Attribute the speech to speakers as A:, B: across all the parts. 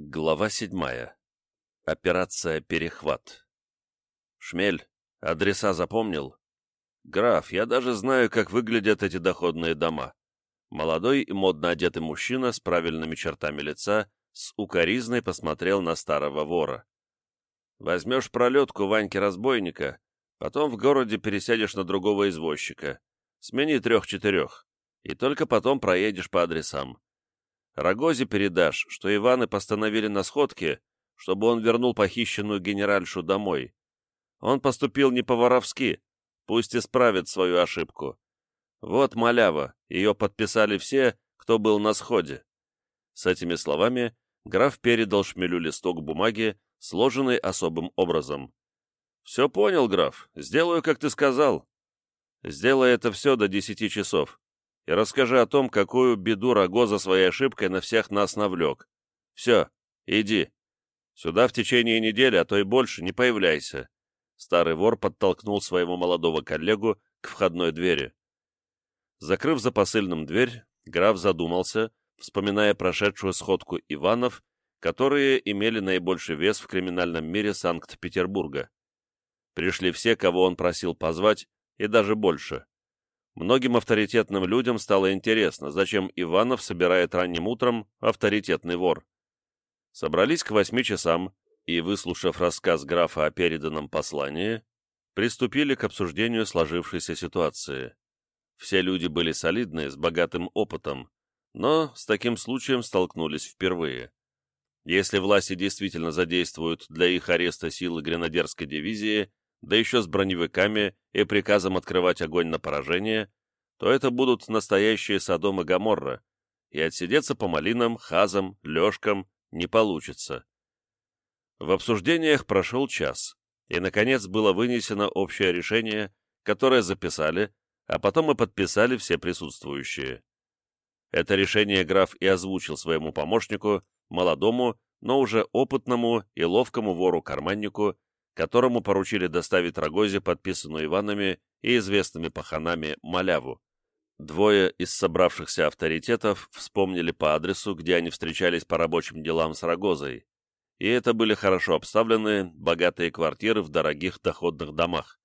A: Глава седьмая. Операция «Перехват». «Шмель, адреса запомнил?» «Граф, я даже знаю, как выглядят эти доходные дома». Молодой и модно одетый мужчина с правильными чертами лица с укоризной посмотрел на старого вора. «Возьмешь пролетку Ваньки-разбойника, потом в городе пересядешь на другого извозчика. Смени трех-четырех, и только потом проедешь по адресам. Рогозе передашь, что Иваны постановили на сходке, чтобы он вернул похищенную генеральшу домой. Он поступил не по-воровски, пусть исправит свою ошибку. Вот малява, ее подписали все, кто был на сходе. С этими словами граф передал шмелю листок бумаги, сложенный особым образом. «Все понял, граф, сделаю, как ты сказал. Сделай это все до десяти часов и расскажи о том, какую беду Раго за своей ошибкой на всех нас навлек. Все, иди. Сюда в течение недели, а то и больше, не появляйся». Старый вор подтолкнул своего молодого коллегу к входной двери. Закрыв за посыльным дверь, граф задумался, вспоминая прошедшую сходку Иванов, которые имели наибольший вес в криминальном мире Санкт-Петербурга. Пришли все, кого он просил позвать, и даже больше. Многим авторитетным людям стало интересно, зачем Иванов собирает ранним утром авторитетный вор. Собрались к восьми часам и, выслушав рассказ графа о переданном послании, приступили к обсуждению сложившейся ситуации. Все люди были солидные, с богатым опытом, но с таким случаем столкнулись впервые. Если власти действительно задействуют для их ареста силы гренадерской дивизии, да еще с броневиками и приказом открывать огонь на поражение, то это будут настоящие Содом и Гоморра, и отсидеться по малинам, хазам, лёжкам не получится. В обсуждениях прошел час, и, наконец, было вынесено общее решение, которое записали, а потом и подписали все присутствующие. Это решение граф и озвучил своему помощнику, молодому, но уже опытному и ловкому вору-карманнику, которому поручили доставить Рогозе подписанную Иванами и известными паханами маляву. Двое из собравшихся авторитетов вспомнили по адресу, где они встречались по рабочим делам с Рогозой, и это были хорошо обставленные, богатые квартиры в дорогих доходных домах.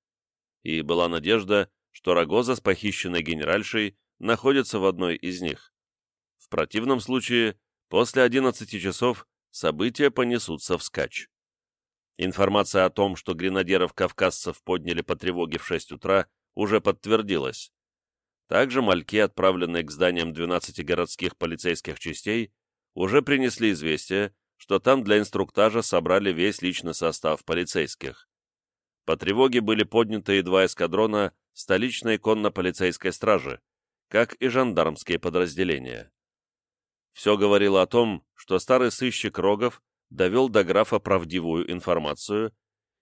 A: И была надежда, что Рогоза с похищенной генеральшей находится в одной из них. В противном случае, после 11 часов события понесутся вскачь. Информация о том, что гренадеров-кавказцев подняли по тревоге в 6 утра, уже подтвердилась. Также мальки, отправленные к зданиям 12 городских полицейских частей, уже принесли известие, что там для инструктажа собрали весь личный состав полицейских. По тревоге были подняты и два эскадрона столичной конно-полицейской стражи, как и жандармские подразделения. Все говорило о том, что старый сыщик Рогов довел до графа правдивую информацию,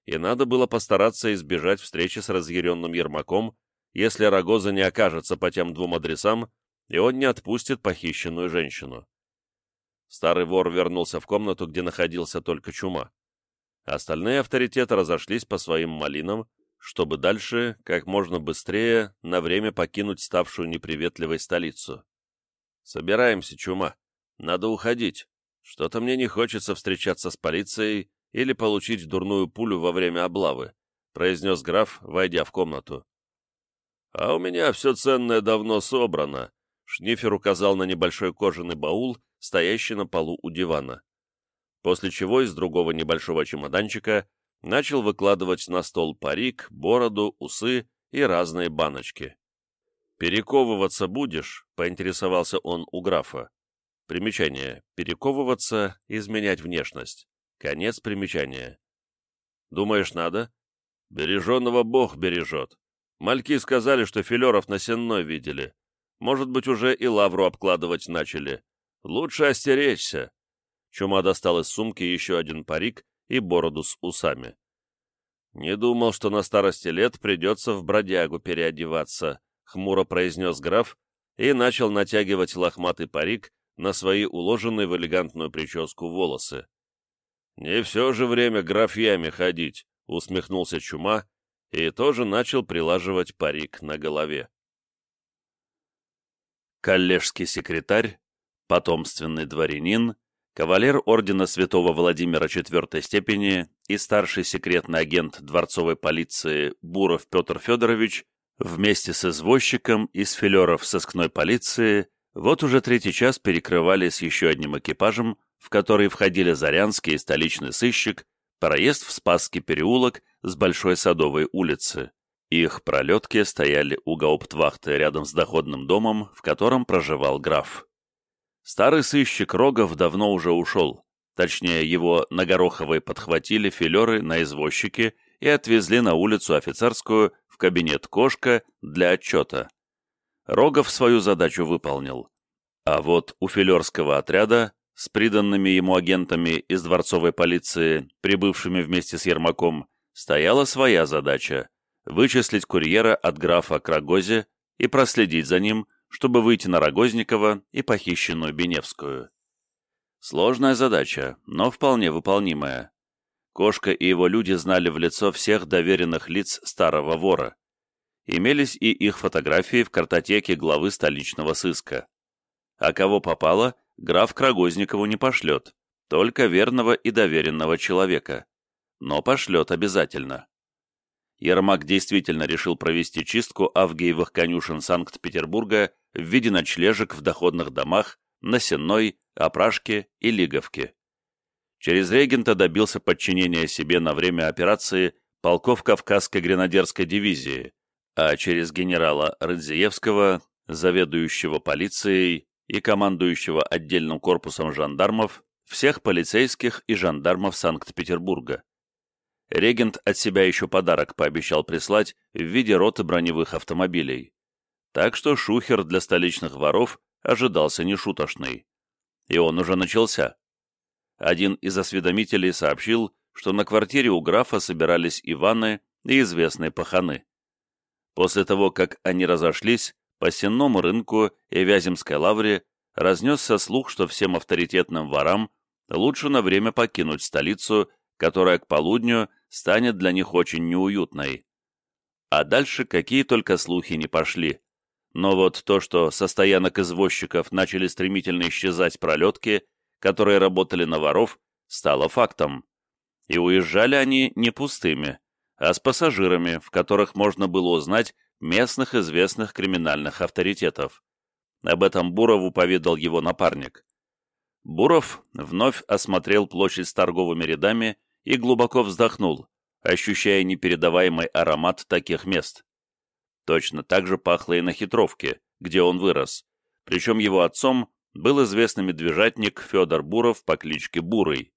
A: и надо было постараться избежать встречи с разъяренным Ермаком, если Рогоза не окажется по тем двум адресам, и он не отпустит похищенную женщину. Старый вор вернулся в комнату, где находился только чума. Остальные авторитеты разошлись по своим малинам, чтобы дальше, как можно быстрее, на время покинуть ставшую неприветливой столицу. «Собираемся, чума. Надо уходить. Что-то мне не хочется встречаться с полицией или получить дурную пулю во время облавы», произнес граф, войдя в комнату. «А у меня все ценное давно собрано», Шнифер указал на небольшой кожаный баул, стоящий на полу у дивана. После чего из другого небольшого чемоданчика начал выкладывать на стол парик, бороду, усы и разные баночки. «Перековываться будешь?» — поинтересовался он у графа. Примечание. Перековываться, изменять внешность. Конец примечания. Думаешь, надо? Береженного Бог бережет. Мальки сказали, что филеров на сенной видели. Может быть, уже и лавру обкладывать начали. Лучше остеречься. Чума достал из сумки еще один парик и бороду с усами. «Не думал, что на старости лет придется в бродягу переодеваться», — хмуро произнес граф и начал натягивать лохматый парик на свои уложенные в элегантную прическу волосы. «Не все же время графьями ходить», — усмехнулся Чума и тоже начал прилаживать парик на голове. Коллежский секретарь, потомственный дворянин, кавалер ордена святого Владимира IV степени и старший секретный агент дворцовой полиции Буров Петр Федорович вместе с извозчиком из филеров сыскной полиции вот уже третий час перекрывали с еще одним экипажем, в который входили Зарянский и столичный сыщик, проезд в Спасский переулок с Большой Садовой улицы. Их пролетки стояли у гауптвахты рядом с доходным домом, в котором проживал граф. Старый сыщик Рогов давно уже ушел, точнее его на Гороховой подхватили филеры на извозчике и отвезли на улицу офицерскую в кабинет «Кошка» для отчета. Рогов свою задачу выполнил. А вот у филерского отряда с приданными ему агентами из дворцовой полиции, прибывшими вместе с Ермаком, стояла своя задача – вычислить курьера от графа Крагозе и проследить за ним, чтобы выйти на Рогозникова и похищенную Беневскую. Сложная задача, но вполне выполнимая. Кошка и его люди знали в лицо всех доверенных лиц старого вора. Имелись и их фотографии в картотеке главы столичного сыска. А кого попало, граф к Рогозникову не пошлет, только верного и доверенного человека. Но пошлет обязательно. Ермак действительно решил провести чистку авгиевых конюшен Санкт-Петербурга в виде ночлежек в доходных домах на Сенной, Опрашке и Лиговке. Через регента добился подчинения себе на время операции полков Кавказской гренадерской дивизии, а через генерала Рыдзиевского, заведующего полицией и командующего отдельным корпусом жандармов, всех полицейских и жандармов Санкт-Петербурга. Регент от себя еще подарок пообещал прислать в виде роты броневых автомобилей. Так что шухер для столичных воров ожидался нешуточный. И он уже начался. Один из осведомителей сообщил, что на квартире у графа собирались Иваны и известные паханы. После того, как они разошлись, по сенному рынку и Вяземской лавре разнесся слух, что всем авторитетным ворам лучше на время покинуть столицу, которая к полудню станет для них очень неуютной. А дальше какие только слухи не пошли. Но вот то, что со стоянок извозчиков начали стремительно исчезать пролетки, которые работали на воров, стало фактом. И уезжали они не пустыми, а с пассажирами, в которых можно было узнать местных известных криминальных авторитетов. Об этом Бурову поведал его напарник. Буров вновь осмотрел площадь с торговыми рядами и глубоко вздохнул, ощущая непередаваемый аромат таких мест. Точно так же пахло и на хитровке, где он вырос, причем его отцом был известный медвежатник Федор Буров по кличке Бурый.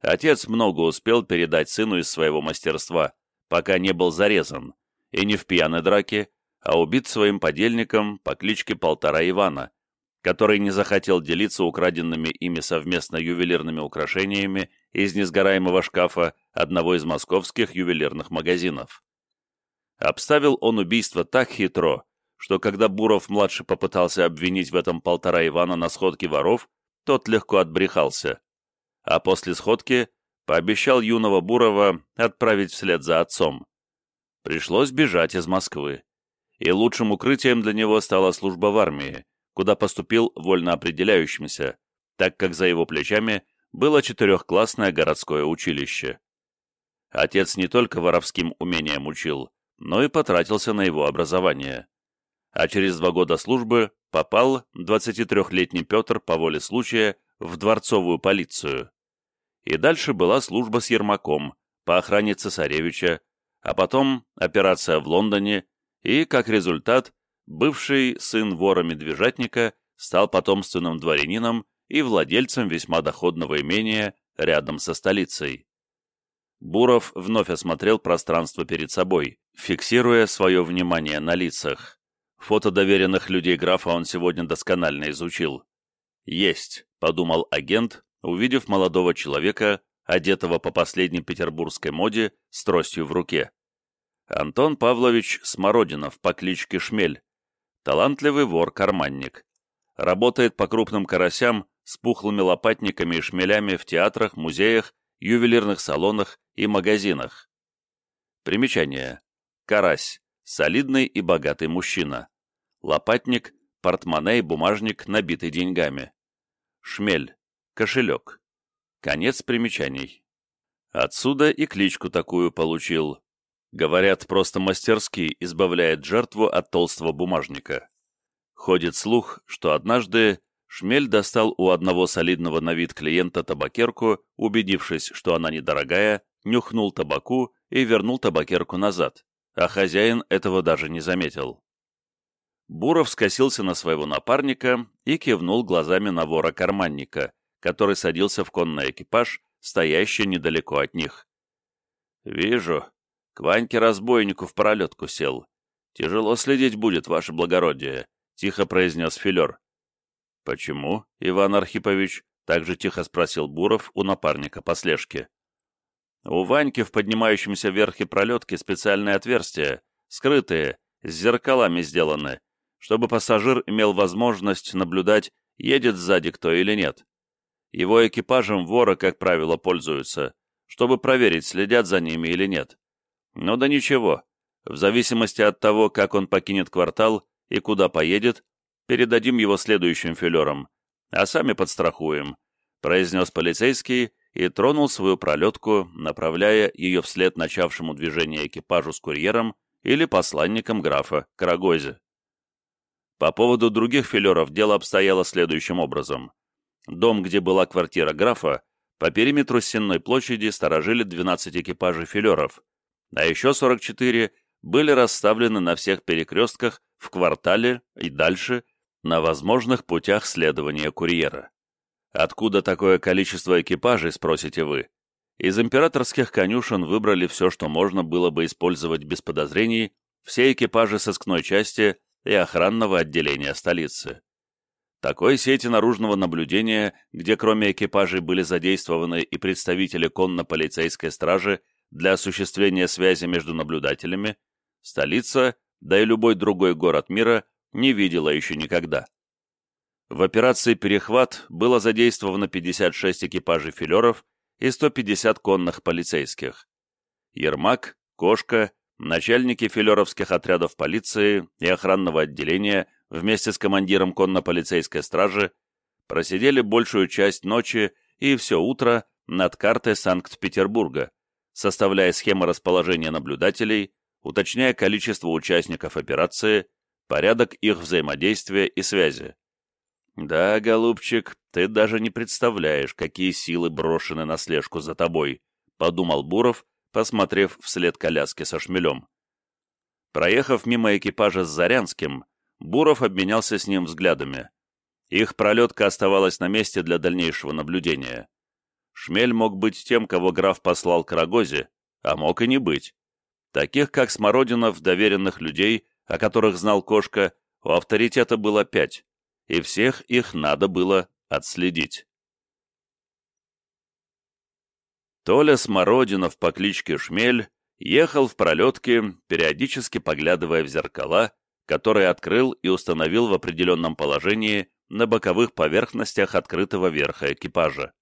A: Отец много успел передать сыну из своего мастерства, пока не был зарезан, и не в пьяной драке, а убит своим подельником по кличке Полтора Ивана, который не захотел делиться украденными ими совместно ювелирными украшениями из несгораемого шкафа одного из московских ювелирных магазинов. Обставил он убийство так хитро, что когда Буров-младший попытался обвинить в этом полтора Ивана на сходке воров, тот легко отбрехался. А после сходки пообещал юного Бурова отправить вслед за отцом. Пришлось бежать из Москвы. И лучшим укрытием для него стала служба в армии, куда поступил вольно определяющимся, так как за его плечами было четырехклассное городское училище. Отец не только воровским умением учил, но и потратился на его образование. А через два года службы попал 23-летний Петр по воле случая в дворцовую полицию. И дальше была служба с Ермаком по охране цесаревича, а потом операция в Лондоне и, как результат, бывший сын вора-медвежатника стал потомственным дворянином и владельцем весьма доходного имения рядом со столицей. Буров вновь осмотрел пространство перед собой, фиксируя свое внимание на лицах. Фото доверенных людей графа он сегодня досконально изучил. «Есть», — подумал агент, увидев молодого человека, одетого по последней петербургской моде, с тростью в руке. Антон Павлович Смородинов по кличке Шмель, Талантливый вор-карманник. Работает по крупным карасям с пухлыми лопатниками и шмелями в театрах, музеях, ювелирных салонах и магазинах. Примечание. Карась. Солидный и богатый мужчина. Лопатник. Портмоне и бумажник, набитый деньгами. Шмель. Кошелек. Конец примечаний. Отсюда и кличку такую получил. Говорят, просто мастерски избавляет жертву от толстого бумажника. Ходит слух, что однажды Шмель достал у одного солидного на вид клиента табакерку, убедившись, что она недорогая, нюхнул табаку и вернул табакерку назад, а хозяин этого даже не заметил. Буров скосился на своего напарника и кивнул глазами на вора-карманника, который садился в конный экипаж, стоящий недалеко от них. «Вижу. К Ваньке-разбойнику в пролетку сел. Тяжело следить будет, ваше благородие», — тихо произнес Филер. «Почему, Иван Архипович?» — также тихо спросил Буров у напарника по слежке. «У Ваньки в поднимающемся вверх и пролетке специальные отверстия, скрытые, с зеркалами сделаны, чтобы пассажир имел возможность наблюдать, едет сзади кто или нет. Его экипажем воры, как правило, пользуются, чтобы проверить, следят за ними или нет. Но да ничего, в зависимости от того, как он покинет квартал и куда поедет, передадим его следующим филерам, а сами подстрахуем», — произнес полицейский и тронул свою пролетку, направляя ее вслед начавшему движение экипажу с курьером или посланником графа Карагозе. По поводу других филеров дело обстояло следующим образом. Дом, где была квартира графа, по периметру Сенной площади сторожили 12 экипажей филеров, а еще 44 были расставлены на всех перекрестках в квартале и дальше на возможных путях следования курьера. Откуда такое количество экипажей, спросите вы? Из императорских конюшен выбрали все, что можно было бы использовать без подозрений, все экипажи сыскной части и охранного отделения столицы. Такой сети наружного наблюдения, где кроме экипажей были задействованы и представители конно-полицейской стражи для осуществления связи между наблюдателями, столица, да и любой другой город мира не видела еще никогда. В операции «Перехват» было задействовано 56 экипажей филеров и 150 конных полицейских. Ермак, Кошка, начальники филеровских отрядов полиции и охранного отделения вместе с командиром конно-полицейской стражи просидели большую часть ночи и все утро над картой Санкт-Петербурга, составляя схемы расположения наблюдателей, уточняя количество участников операции, порядок их взаимодействия и связи. «Да, голубчик, ты даже не представляешь, какие силы брошены на слежку за тобой», — подумал Буров, посмотрев вслед коляски со шмелем. Проехав мимо экипажа с Зарянским, Буров обменялся с ним взглядами. Их пролетка оставалась на месте для дальнейшего наблюдения. Шмель мог быть тем, кого граф послал к Рогозе, а мог и не быть. Таких, как Смородинов, доверенных людей, о которых знал Кошка, у авторитета было пять, и всех их надо было отследить. Толя Смородинов по кличке Шмель ехал в пролетке, периодически поглядывая в зеркала, которые открыл и установил в определенном положении на боковых поверхностях открытого верха экипажа.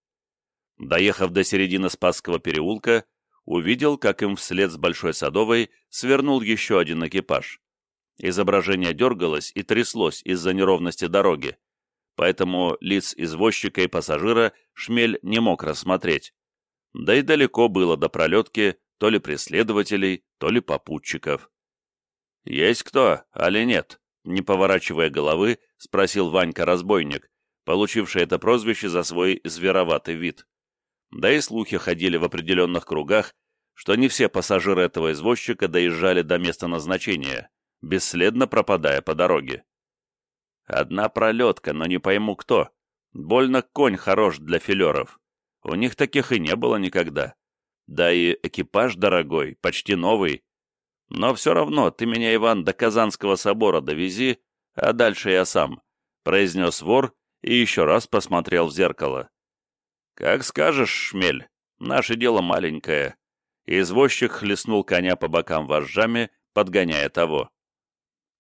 A: Доехав до середины Спасского переулка, увидел, как им вслед с Большой Садовой свернул еще один экипаж. Изображение дергалось и тряслось из-за неровности дороги, поэтому лиц извозчика и пассажира шмель не мог рассмотреть. Да и далеко было до пролетки то ли преследователей, то ли попутчиков. «Есть кто, али нет?» Не поворачивая головы, спросил Ванька-разбойник, получивший это прозвище за свой звероватый вид. Да и слухи ходили в определенных кругах, что не все пассажиры этого извозчика доезжали до места назначения, бесследно пропадая по дороге. Одна пролетка, но не пойму кто. Больно конь хорош для филеров. У них таких и не было никогда. Да и экипаж дорогой, почти новый. Но все равно ты меня, Иван, до Казанского собора довези, а дальше я сам», — произнес вор и еще раз посмотрел в зеркало. «Как скажешь, шмель, наше дело маленькое». Извозчик хлестнул коня по бокам вожжами, подгоняя того.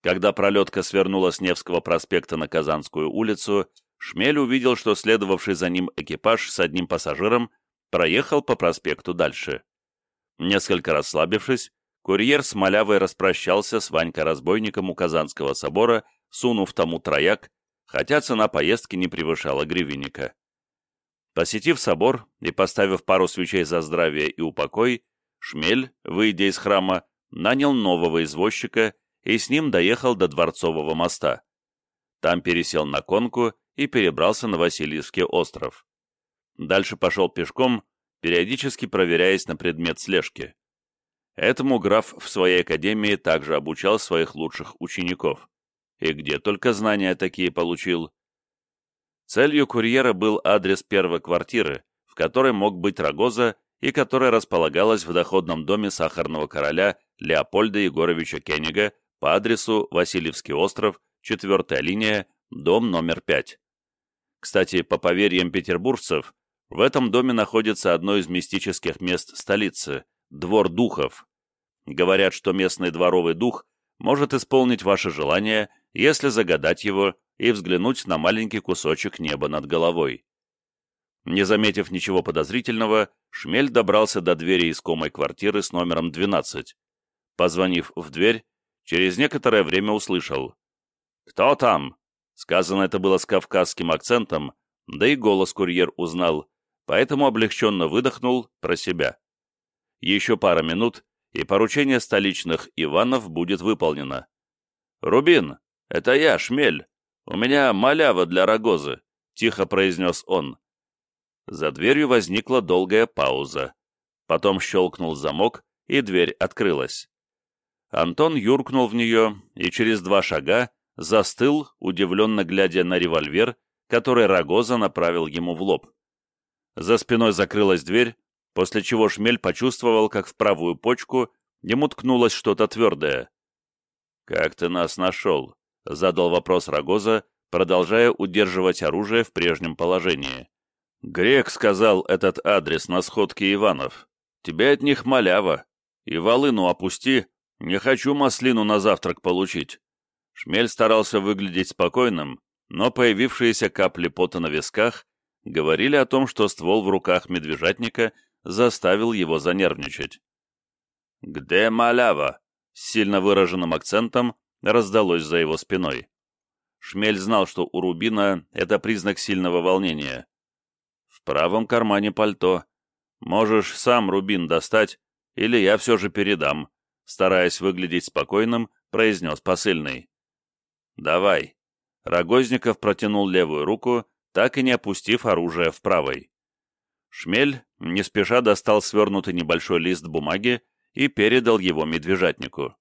A: Когда пролетка свернула с Невского проспекта на Казанскую улицу, Шмель увидел, что следовавший за ним экипаж с одним пассажиром проехал по проспекту дальше. Несколько расслабившись, курьер с малявой распрощался с Ванькой-разбойником у Казанского собора, сунув тому трояк, хотя цена поездки не превышала гривенника. Посетив собор и поставив пару свечей за здравие и упокой, Шмель, выйдя из храма, нанял нового извозчика и с ним доехал до Дворцового моста. Там пересел на конку и перебрался на Васильевский остров. Дальше пошел пешком, периодически проверяясь на предмет слежки. Этому граф в своей академии также обучал своих лучших учеников. И где только знания такие получил. Целью курьера был адрес первой квартиры, в которой мог быть Рогоза и которая располагалась в доходном доме сахарного короля Леопольда Егоровича Кеннига по адресу Васильевский остров, четвертая линия, дом номер 5. Кстати, по поверьям петербуржцев, в этом доме находится одно из мистических мест столицы – Двор Духов. Говорят, что местный дворовый дух может исполнить ваше желание, если загадать его и взглянуть на маленький кусочек неба над головой. Не заметив ничего подозрительного, Шмель добрался до двери искомой квартиры с номером 12. Позвонив в дверь, через некоторое время услышал. «Кто там?» Сказано это было с кавказским акцентом, да и голос курьер узнал, поэтому облегченно выдохнул про себя. Еще пара минут, и поручение столичных Иванов будет выполнено. «Рубин, это я, Шмель. У меня малява для рогозы», — тихо произнес он. За дверью возникла долгая пауза. Потом щелкнул замок, и дверь открылась. Антон юркнул в нее и через два шага застыл, удивленно глядя на револьвер, который Рогоза направил ему в лоб. За спиной закрылась дверь, после чего Шмель почувствовал, как в правую почку ему ткнулось что-то твердое. «Как ты нас нашел?» — задал вопрос Рогоза, продолжая удерживать оружие в прежнем положении. Грек сказал этот адрес на сходке Иванов. Тебе от них малява. И волыну опусти. Не хочу маслину на завтрак получить. Шмель старался выглядеть спокойным, но появившиеся капли пота на висках говорили о том, что ствол в руках медвежатника заставил его занервничать. «Где малява?» — с сильно выраженным акцентом раздалось за его спиной. Шмель знал, что у Рубина это признак сильного волнения правом кармане пальто. Можешь сам рубин достать, или я все же передам», стараясь выглядеть спокойным, произнес посыльный. «Давай». Рогозников протянул левую руку, так и не опустив оружие в правой. Шмель не спеша достал свернутый небольшой лист бумаги и передал его медвежатнику.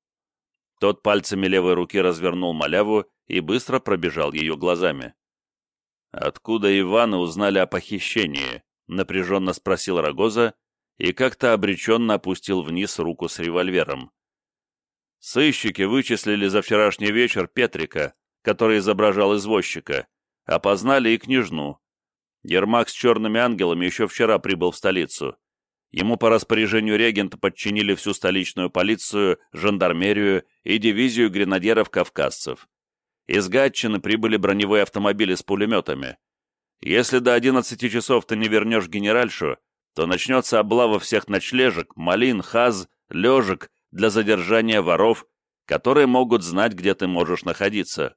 A: Тот пальцами левой руки развернул маляву и быстро пробежал ее глазами. «Откуда Иваны узнали о похищении?» — напряженно спросил Рогоза и как-то обреченно опустил вниз руку с револьвером. Сыщики вычислили за вчерашний вечер Петрика, который изображал извозчика, опознали и княжну. Ермак с черными ангелами еще вчера прибыл в столицу. Ему по распоряжению регента подчинили всю столичную полицию, жандармерию и дивизию гренадеров-кавказцев. Из Гатчины прибыли броневые автомобили с пулеметами. Если до 11 часов ты не вернешь генеральшу, то начнется облава всех ночлежек, малин, хаз, лежек для задержания воров, которые могут знать, где ты можешь находиться.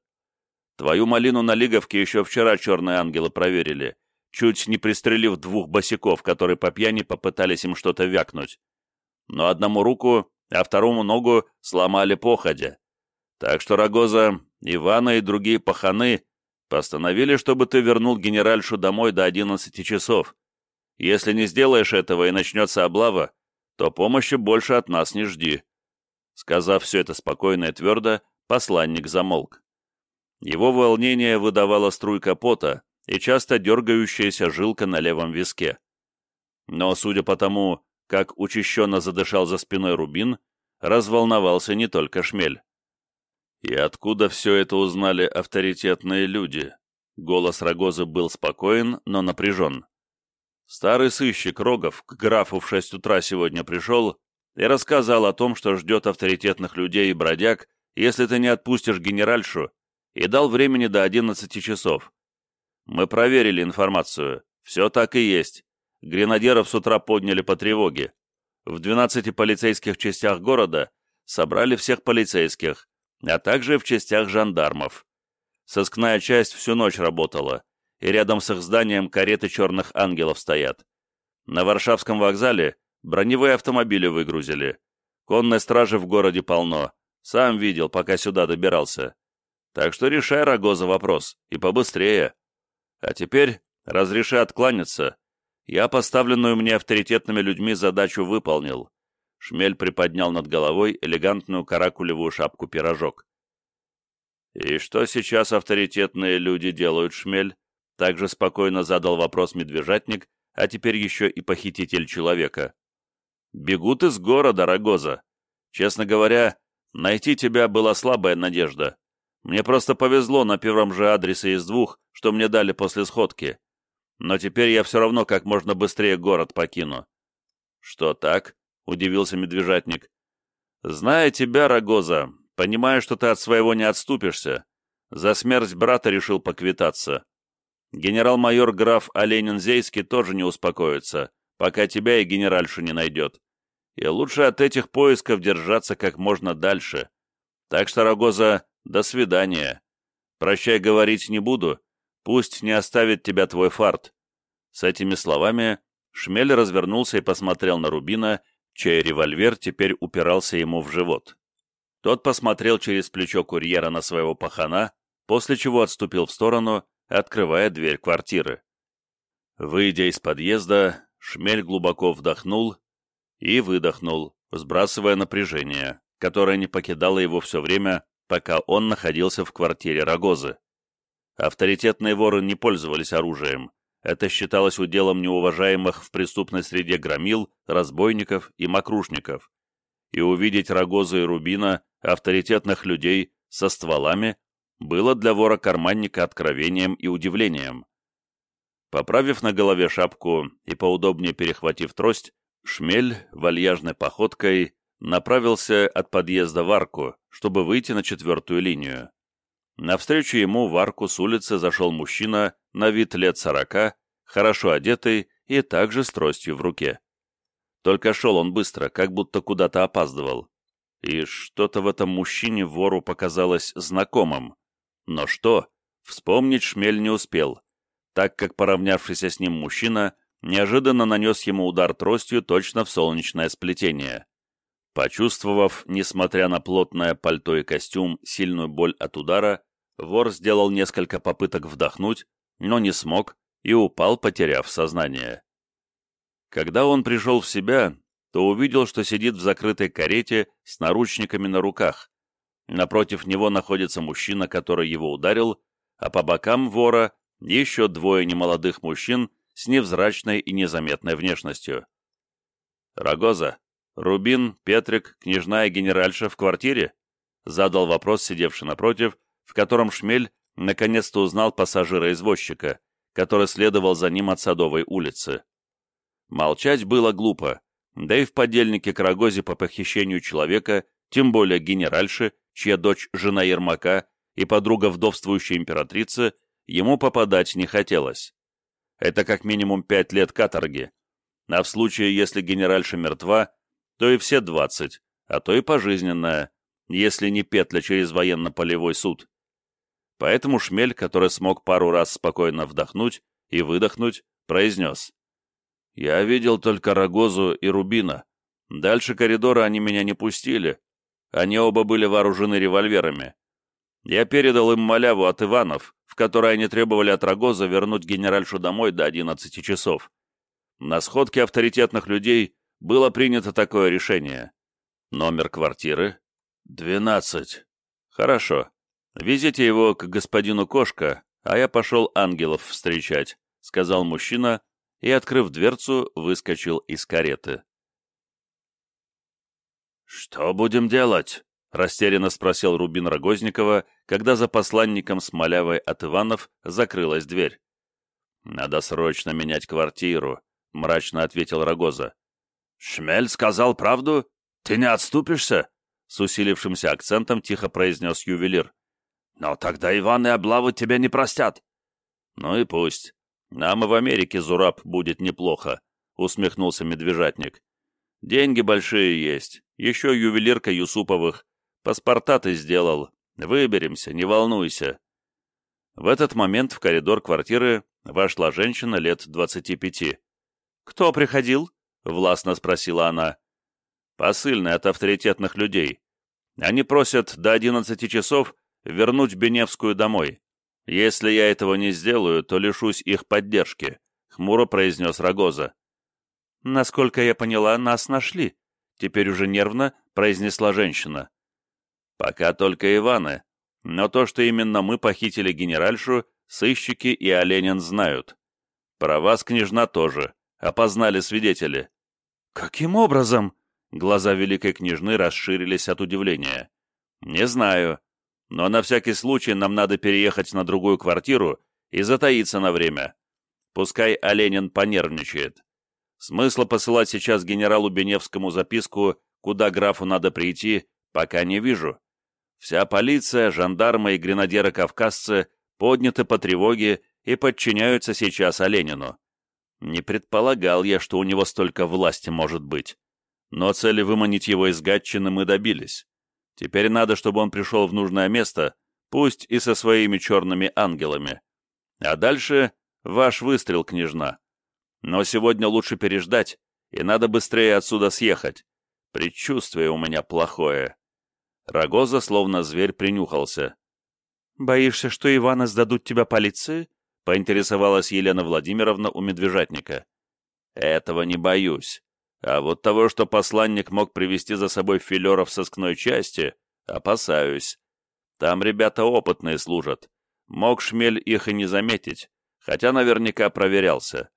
A: Твою малину на Лиговке еще вчера черные ангелы проверили, чуть не пристрелив двух босиков, которые по пьяни попытались им что-то вякнуть. Но одному руку, а второму ногу сломали походя. Так что, Рогоза, Ивана и другие паханы постановили, чтобы ты вернул генеральшу домой до одиннадцати часов. Если не сделаешь этого и начнется облава, то помощи больше от нас не жди». Сказав все это спокойно и твердо, посланник замолк. Его волнение выдавало струйка пота и часто дергающаяся жилка на левом виске. Но, судя по тому, как учащенно задышал за спиной Рубин, разволновался не только шмель. И откуда все это узнали авторитетные люди? Голос Рогозы был спокоен, но напряжен. Старый сыщик Рогов к графу в шесть утра сегодня пришел и рассказал о том, что ждет авторитетных людей и бродяг, если ты не отпустишь генеральшу, и дал времени до одиннадцати часов. Мы проверили информацию. Все так и есть. Гренадеров с утра подняли по тревоге. В двенадцати полицейских частях города собрали всех полицейских, а также в частях жандармов. Сыскная часть всю ночь работала, и рядом с их зданием кареты черных ангелов стоят. На Варшавском вокзале броневые автомобили выгрузили. Конной стражи в городе полно. Сам видел, пока сюда добирался. Так что решай, Рогоза, вопрос, и побыстрее. А теперь разреши откланяться. Я поставленную мне авторитетными людьми задачу выполнил. Шмель приподнял над головой элегантную каракулевую шапку-пирожок. «И что сейчас авторитетные люди делают, Шмель?» Также спокойно задал вопрос медвежатник, а теперь еще и похититель человека. «Бегут из города, Рогоза. Честно говоря, найти тебя была слабая надежда. Мне просто повезло на первом же адресе из двух, что мне дали после сходки. Но теперь я все равно как можно быстрее город покину». «Что так?» — удивился медвежатник. «Зная тебя, Рогоза, понимаю, что ты от своего не отступишься. За смерть брата решил поквитаться. Генерал-майор граф Оленин-Зейский тоже не успокоится, пока тебя и генеральшу не найдет. И лучше от этих поисков держаться как можно дальше. Так что, Рогоза, до свидания. Прощай говорить не буду, пусть не оставит тебя твой фарт. С этими словами Шмель развернулся и посмотрел на Рубина, чей револьвер теперь упирался ему в живот. Тот посмотрел через плечо курьера на своего пахана, после чего отступил в сторону открывая дверь квартиры. Выйдя из подъезда, Шмель глубоко вдохнул и выдохнул, сбрасывая напряжение, которое не покидало его все время, пока он находился в квартире Рогозы. Авторитетные воры не пользовались оружием. Это считалось уделом неуважаемых в преступной среде громил, разбойников и мокрушников. И увидеть Рогозу и Рубина, авторитетных людей, со стволами, было для вора-карманника откровением и удивлением. Поправив на голове шапку и поудобнее перехватив трость, Шмель вальяжной походкой направился от подъезда в арку, чтобы выйти на четвертую линию. Навстречу ему в арку с улицы зашел мужчина на вид лет сорока, хорошо одетый и также с тростью в руке. Только шел он быстро, как будто куда-то опаздывал. И что-то в этом мужчине вору показалось знакомым. Но что? Вспомнить Шмель не успел, так как поравнявшийся с ним мужчина неожиданно нанес ему удар тростью точно в солнечное сплетение. Почувствовав, несмотря на плотное пальто и костюм, сильную боль от удара, вор сделал несколько попыток вдохнуть, но не смог и упал, потеряв сознание. Когда он пришел в себя, то увидел, что сидит в закрытой карете с наручниками на руках, Напротив него находится мужчина, который его ударил, а по бокам вора еще двое немолодых мужчин с невзрачной и незаметной внешностью. «Рогоза, Рубин, Петрик, княжна и генеральша в квартире?» задал вопрос сидевший напротив, в котором Шмель наконец-то узнал пассажира-извозчика, который следовал за ним от Садовой улицы. Молчать было глупо, да и в подельнике к по похищению человека, тем более генеральши, чья дочь жена Ермака и подруга вдовствующей императрицы, ему попадать не хотелось. Это как минимум пять лет каторги, а в случае, если генеральша мертва, то и все двадцать, а то и пожизненная, если не петля через военно-полевой суд. Поэтому Шмель, который смог пару раз спокойно вдохнуть и выдохнуть, произнес. «Я видел только Рогозу и Рубина. Дальше коридора они меня не пустили, они оба были вооружены револьверами. Я передал им маляву от Иванов, в которой они требовали от Рогоза вернуть генеральшу домой до 11 часов. На сходке авторитетных людей было принято такое решение. Номер квартиры? 12. Хорошо. Везите его к господину Кошка, а я пошел ангелов встречать, сказал мужчина и, открыв дверцу, выскочил из кареты. «Что будем делать?» — растерянно спросил Рубин Рогозникова, когда за посланником с малявой от Иванов закрылась дверь. «Надо срочно менять квартиру», — мрачно ответил Рогоза. «Шмель сказал правду? Ты не отступишься?» С усилившимся акцентом тихо произнес ювелир. «Но тогда Иван и облавы тебя не простят». «Ну и пусть. Нам и в Америке Зураб будет неплохо», — усмехнулся медвежатник. «Деньги большие есть. Еще ювелирка Юсуповых. Паспорта ты сделал. Выберемся, не волнуйся». В этот момент в коридор квартиры вошла женщина лет двадцати пяти. «Кто приходил?» — властно спросила она. «Посыльный от авторитетных людей. Они просят до одиннадцати часов вернуть Беневскую домой. Если я этого не сделаю, то лишусь их поддержки», — хмуро произнес Рогоза. «Насколько я поняла, нас нашли», — теперь уже нервно произнесла женщина. «Пока только Иваны, но то, что именно мы похитили генеральшу, сыщики и Оленин знают. Про вас, княжна, тоже. Опознали свидетели». «Каким образом?» Глаза великой княжны расширились от удивления. «Не знаю. Но на всякий случай нам надо переехать на другую квартиру и затаиться на время. Пускай Оленин понервничает. Смысла посылать сейчас генералу Беневскому записку, куда графу надо прийти, пока не вижу. Вся полиция, жандармы и гренадеры-кавказцы подняты по тревоге и подчиняются сейчас Оленину. Не предполагал я, что у него столько власти может быть. Но цели выманить его из Гатчины мы добились. Теперь надо, чтобы он пришел в нужное место, пусть и со своими черными ангелами. А дальше ваш выстрел, княжна. Но сегодня лучше переждать, и надо быстрее отсюда съехать. Предчувствие у меня плохое. Рогоза, словно зверь, принюхался. «Боишься, что Ивана сдадут тебя полиции?» — поинтересовалась Елена Владимировна у медвежатника. «Этого не боюсь. А вот того, что посланник мог привести за собой филеров сыскной части, опасаюсь. Там ребята опытные служат. Мог шмель их и не заметить, хотя наверняка проверялся.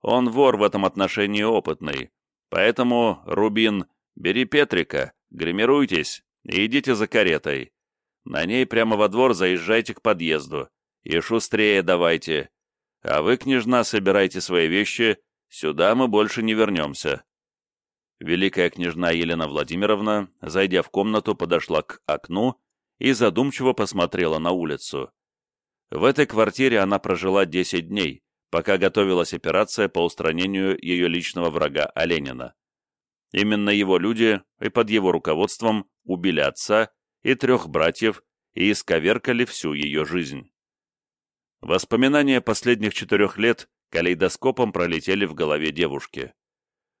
A: Он вор в этом отношении опытный. Поэтому, Рубин, бери Петрика, гримируйтесь и идите за каретой. На ней прямо во двор заезжайте к подъезду. И шустрее давайте. А вы, княжна, собирайте свои вещи, сюда мы больше не вернемся. Великая княжна Елена Владимировна, зайдя в комнату, подошла к окну и задумчиво посмотрела на улицу. В этой квартире она прожила 10 дней, пока готовилась операция по устранению ее личного врага Оленина. Именно его люди и под его руководством убили отца и трех братьев и исковеркали всю ее жизнь. Воспоминания последних четырех лет калейдоскопом пролетели в голове девушки.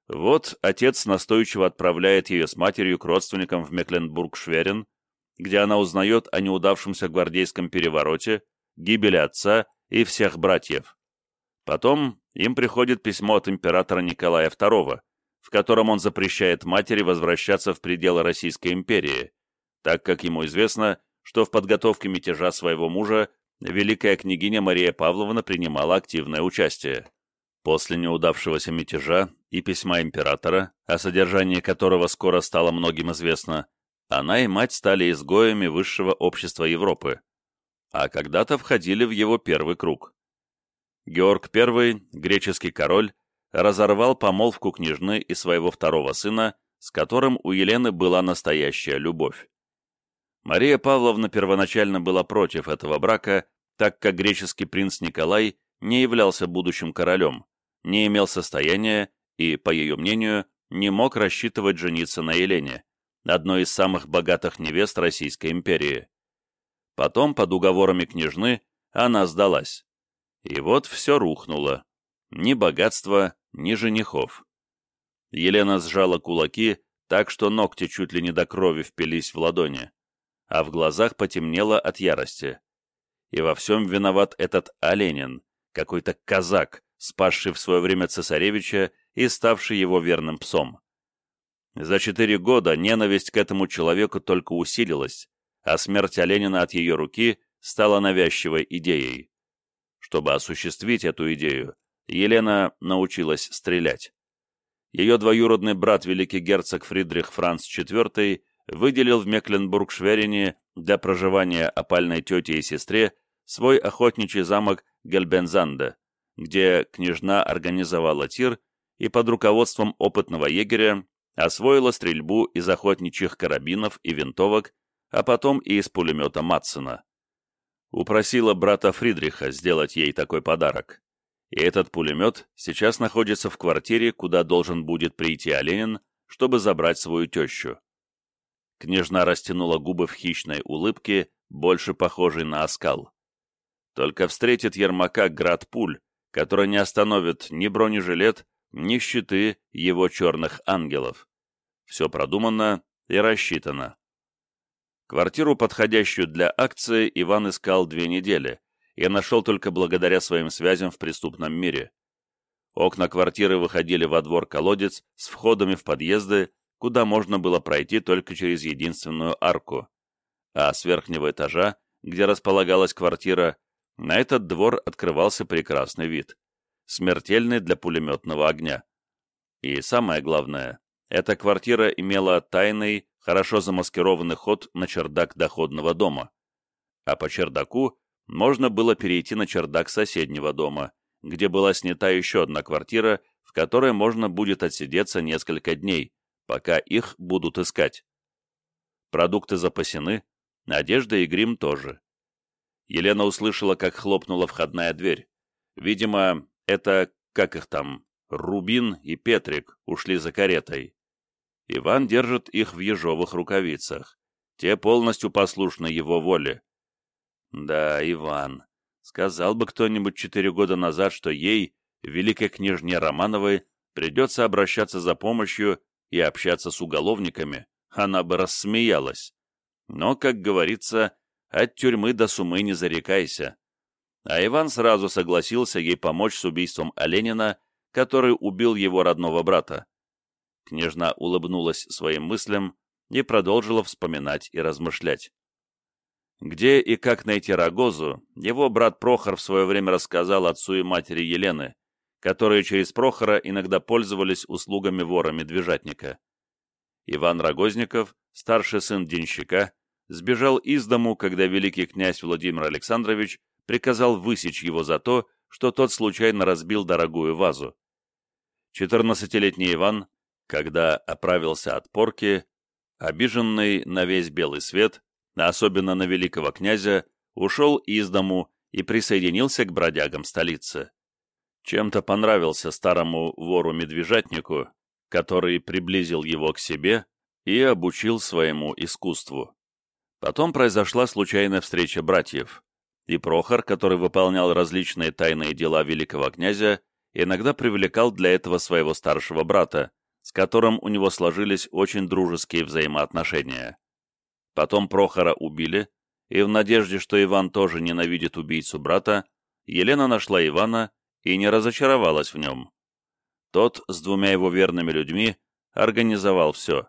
A: Вот отец настойчиво отправляет ее с матерью к родственникам в Мекленбург-Шверен, где она узнает о неудавшемся гвардейском перевороте, гибели отца и всех братьев. Потом им приходит письмо от императора Николая II, в котором он запрещает матери возвращаться в пределы Российской империи, так как ему известно, что в подготовке мятежа своего мужа великая княгиня Мария Павловна принимала активное участие. После неудавшегося мятежа и письма императора, о содержании которого скоро стало многим известно, она и мать стали изгоями высшего общества Европы, а когда-то входили в его первый круг. Георг I, греческий король, разорвал помолвку княжны и своего второго сына, с которым у Елены была настоящая любовь. Мария Павловна первоначально была против этого брака, так как греческий принц Николай не являлся будущим королем, не имел состояния и, по ее мнению, не мог рассчитывать жениться на Елене, одной из самых богатых невест Российской империи. Потом, под уговорами княжны, она сдалась. И вот все рухнуло. Ни богатства, ни женихов. Елена сжала кулаки, так что ногти чуть ли не до крови впились в ладони, а в глазах потемнело от ярости. И во всем виноват этот Оленин, какой-то казак, спасший в свое время цесаревича и ставший его верным псом. За четыре года ненависть к этому человеку только усилилась, а смерть Оленина от ее руки стала навязчивой идеей. Чтобы осуществить эту идею, Елена научилась стрелять. Ее двоюродный брат, великий герцог Фридрих Франц IV, выделил в Мекленбург-Шверине для проживания опальной тете и сестре свой охотничий замок Гельбензанде, где княжна организовала тир и под руководством опытного егеря освоила стрельбу из охотничьих карабинов и винтовок, а потом и из пулемета Матсона. Упросила брата Фридриха сделать ей такой подарок. И этот пулемет сейчас находится в квартире, куда должен будет прийти Оленин, чтобы забрать свою тещу. Княжна растянула губы в хищной улыбке, больше похожей на оскал. Только встретит Ермака град пуль, который не остановит ни бронежилет, ни щиты его черных ангелов. Все продумано и рассчитано. Квартиру, подходящую для акции, Иван искал две недели, и нашел только благодаря своим связям в преступном мире. Окна квартиры выходили во двор-колодец с входами в подъезды, куда можно было пройти только через единственную арку. А с верхнего этажа, где располагалась квартира, на этот двор открывался прекрасный вид, смертельный для пулеметного огня. И самое главное, эта квартира имела тайный, хорошо замаскированный ход на чердак доходного дома. А по чердаку можно было перейти на чердак соседнего дома, где была снята еще одна квартира, в которой можно будет отсидеться несколько дней, пока их будут искать. Продукты запасены, одежда и грим тоже. Елена услышала, как хлопнула входная дверь. Видимо, это, как их там, Рубин и Петрик ушли за каретой. Иван держит их в ежовых рукавицах. Те полностью послушны его воле. Да, Иван. Сказал бы кто-нибудь четыре года назад, что ей, великой княжне Романовой, придется обращаться за помощью и общаться с уголовниками, она бы рассмеялась. Но, как говорится, от тюрьмы до сумы не зарекайся. А Иван сразу согласился ей помочь с убийством Оленина, который убил его родного брата. Княжна улыбнулась своим мыслям и продолжила вспоминать и размышлять. Где и как найти Рогозу, его брат Прохор в свое время рассказал отцу и матери Елены, которые через Прохора иногда пользовались услугами вора-медвежатника. Иван Рогозников, старший сын денщика, сбежал из дому, когда великий князь Владимир Александрович приказал высечь его за то, что тот случайно разбил дорогую вазу. Четырнадцатилетний Иван когда оправился от порки, обиженный на весь белый свет, а особенно на великого князя, ушел из дому и присоединился к бродягам столицы. Чем-то понравился старому вору-медвежатнику, который приблизил его к себе и обучил своему искусству. Потом произошла случайная встреча братьев, и Прохор, который выполнял различные тайные дела великого князя, иногда привлекал для этого своего старшего брата, с которым у него сложились очень дружеские взаимоотношения. Потом Прохора убили, и в надежде, что Иван тоже ненавидит убийцу брата, Елена нашла Ивана и не разочаровалась в нем. Тот с двумя его верными людьми организовал все.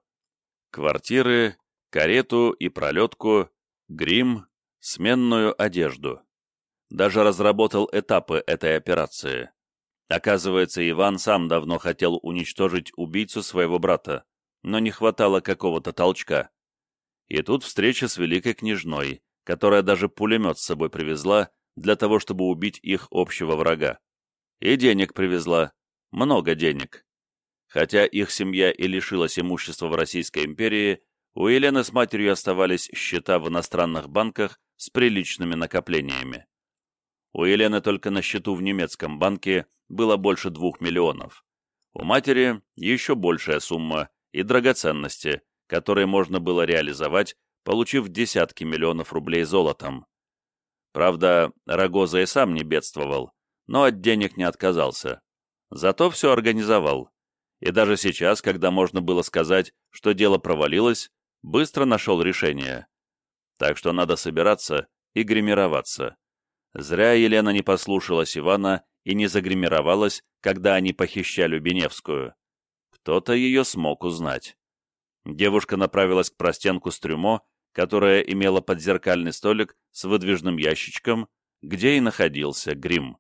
A: Квартиры, карету и пролетку, грим, сменную одежду. Даже разработал этапы этой операции. Оказывается, Иван сам давно хотел уничтожить убийцу своего брата, но не хватало какого-то толчка. И тут встреча с великой княжной, которая даже пулемет с собой привезла для того, чтобы убить их общего врага. И денег привезла. Много денег. Хотя их семья и лишилась имущества в Российской империи, у Елены с матерью оставались счета в иностранных банках с приличными накоплениями. У Елены только на счету в немецком банке было больше двух миллионов. У матери еще большая сумма и драгоценности, которые можно было реализовать, получив десятки миллионов рублей золотом. Правда, Рогоза и сам не бедствовал, но от денег не отказался. Зато все организовал. И даже сейчас, когда можно было сказать, что дело провалилось, быстро нашел решение. Так что надо собираться и гримироваться. Зря Елена не послушалась Ивана и не загримировалась, когда они похищали Беневскую. Кто-то ее смог узнать. Девушка направилась к простенку с трюмо, которая имела подзеркальный столик с выдвижным ящичком, где и находился грим.